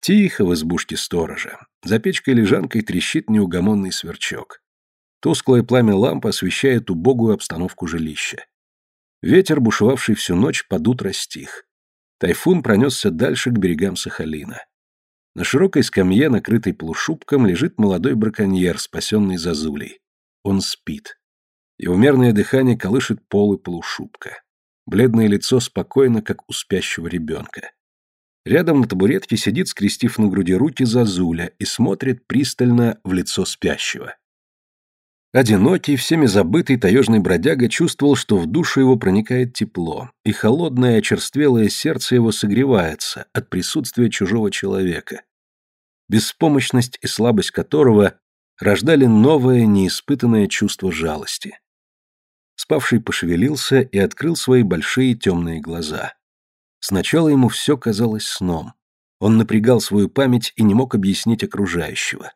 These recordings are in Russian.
Тихо в избушке сторожа. За печкой-лежанкой трещит неугомонный сверчок. Тусклое пламя лампы освещает убогую обстановку жилища. Ветер, бушевавший всю ночь, под утро стих. Тайфун пронесся дальше к берегам Сахалина. На широкой скамье, накрытой полушубком, лежит молодой браконьер, спасенный Зазулей. Он спит. Его мерное дыхание колышет полы полушубка. Бледное лицо спокойно, как у спящего ребенка. Рядом на табуретке сидит, скрестив на груди руки, Зазуля и смотрит пристально в лицо спящего. Одинокий, всеми забытый таежный бродяга чувствовал, что в душу его проникает тепло, и холодное очерствелое сердце его согревается от присутствия чужого человека, беспомощность и слабость которого рождали новое, неиспытанное чувство жалости. Спавший пошевелился и открыл свои большие темные глаза. Сначала ему все казалось сном. Он напрягал свою память и не мог объяснить окружающего.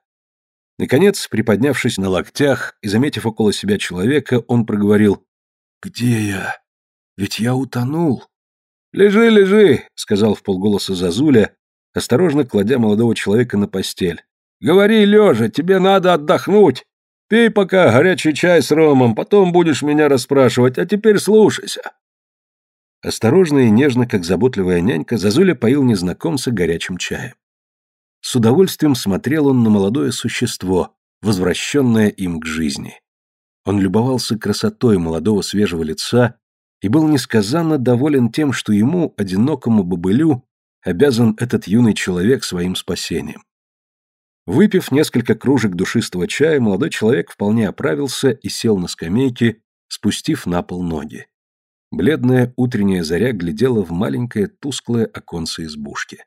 Наконец, приподнявшись на локтях и заметив около себя человека, он проговорил «Где я? Ведь я утонул». «Лежи, лежи», — сказал в полголоса Зазуля, осторожно кладя молодого человека на постель. «Говори, лежа, тебе надо отдохнуть. Пей пока горячий чай с ромом, потом будешь меня расспрашивать, а теперь слушайся». Осторожно и нежно, как заботливая нянька, Зазуля поил незнакомца горячим чаем. С удовольствием смотрел он на молодое существо, возвращенное им к жизни. Он любовался красотой молодого свежего лица и был несказанно доволен тем, что ему, одинокому бобылю, обязан этот юный человек своим спасением. Выпив несколько кружек душистого чая, молодой человек вполне оправился и сел на скамейке, спустив на пол ноги. Бледная утренняя заря глядела в маленькое тусклое оконце избушки.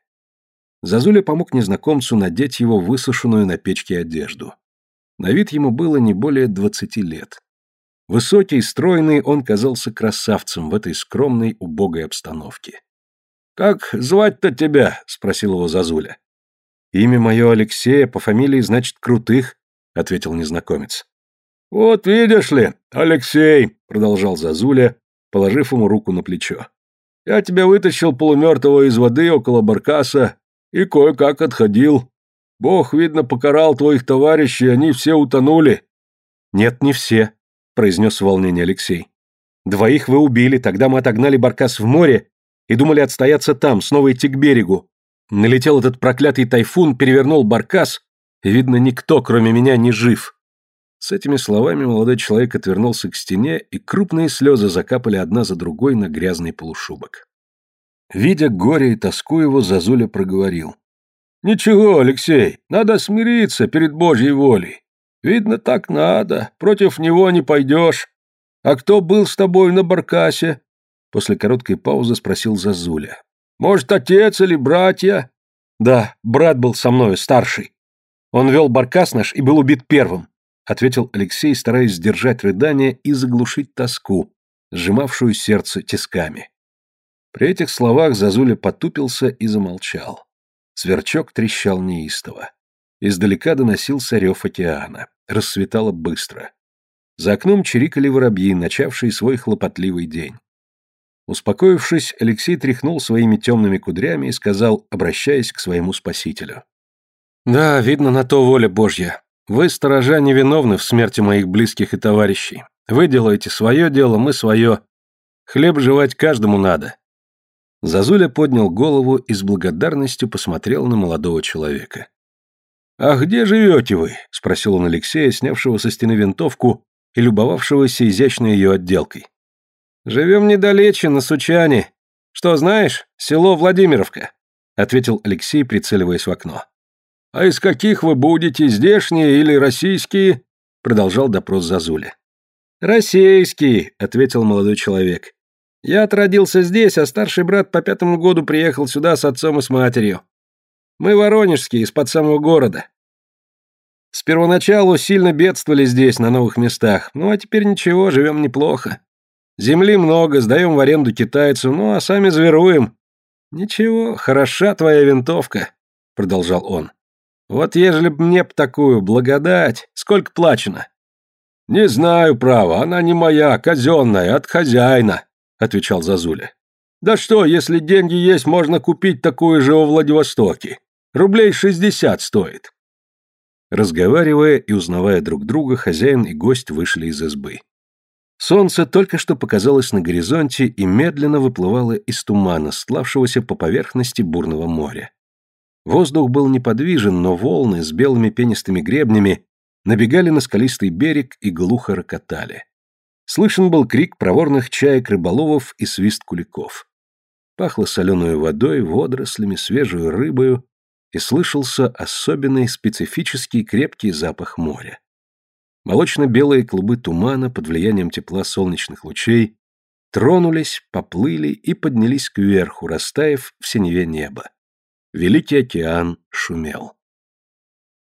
Зазуля помог незнакомцу надеть его высушенную на печке одежду. На вид ему было не более двадцати лет. Высокий, стройный, он казался красавцем в этой скромной, убогой обстановке. «Как звать-то тебя?» — спросил его Зазуля. «Имя мое Алексея, по фамилии, значит, Крутых», — ответил незнакомец. «Вот видишь ли, Алексей», — продолжал Зазуля, положив ему руку на плечо. «Я тебя вытащил полумертвого из воды около баркаса и кое-как отходил. Бог, видно, покарал твоих товарищей, они все утонули». «Нет, не все», — произнес в волнении Алексей. «Двоих вы убили, тогда мы отогнали баркас в море и думали отстояться там, снова идти к берегу. Налетел этот проклятый тайфун, перевернул баркас, и, видно, никто, кроме меня, не жив. С этими словами молодой человек отвернулся к стене, и крупные слезы закапали одна за другой на грязный полушубок. Видя горе и тоску его, Зазуля проговорил. «Ничего, Алексей, надо смириться перед Божьей волей. Видно, так надо, против него не пойдешь. А кто был с тобой на баркасе?» После короткой паузы спросил Зазуля. «Может, отец или братья?» «Да, брат был со мною, старший. Он вел баркас наш и был убит первым», ответил Алексей, стараясь сдержать рыдание и заглушить тоску, сжимавшую сердце тисками. При этих словах Зазуля потупился и замолчал. Сверчок трещал неистово. Издалека доносился рев океана. Рассветало быстро. За окном чирикали воробьи, начавшие свой хлопотливый день. Успокоившись, Алексей тряхнул своими темными кудрями и сказал, обращаясь к своему спасителю. «Да, видно, на то воля Божья. Вы, сторожа, невиновны в смерти моих близких и товарищей. Вы делаете свое дело, мы свое. Хлеб жевать каждому надо». Зазуля поднял голову и с благодарностью посмотрел на молодого человека. «А где живете вы?» – спросил он Алексея, снявшего со стены винтовку и любовавшегося изящной ее отделкой. «Живем недалече, на Сучане. Что, знаешь, село Владимировка», — ответил Алексей, прицеливаясь в окно. «А из каких вы будете, здешние или российские?» — продолжал допрос Зазуля. «Российский», — ответил молодой человек. «Я отродился здесь, а старший брат по пятому году приехал сюда с отцом и с матерью. Мы воронежские, из-под самого города. С первоначалу сильно бедствовали здесь, на новых местах, ну а теперь ничего, живем неплохо. Земли много, сдаем в аренду китайцу, ну а сами зверуем. Ничего, хороша твоя винтовка, продолжал он. Вот ежели б мне б такую, благодать, сколько плачено? Не знаю, право, она не моя, казенная, от хозяина, отвечал Зазуля. Да что, если деньги есть, можно купить такую же во Владивостоке. Рублей шестьдесят стоит. Разговаривая и узнавая друг друга, хозяин и гость вышли из избы. Солнце только что показалось на горизонте и медленно выплывало из тумана, стлавшегося по поверхности бурного моря. Воздух был неподвижен, но волны с белыми пенистыми гребнями набегали на скалистый берег и глухо рокотали. Слышен был крик проворных чаек-рыболовов и свист куликов. Пахло соленой водой, водорослями, свежей рыбою, и слышался особенный специфический крепкий запах моря. Молочно-белые клубы тумана под влиянием тепла солнечных лучей тронулись, поплыли и поднялись кверху, растаяв в синеве неба. Великий океан шумел.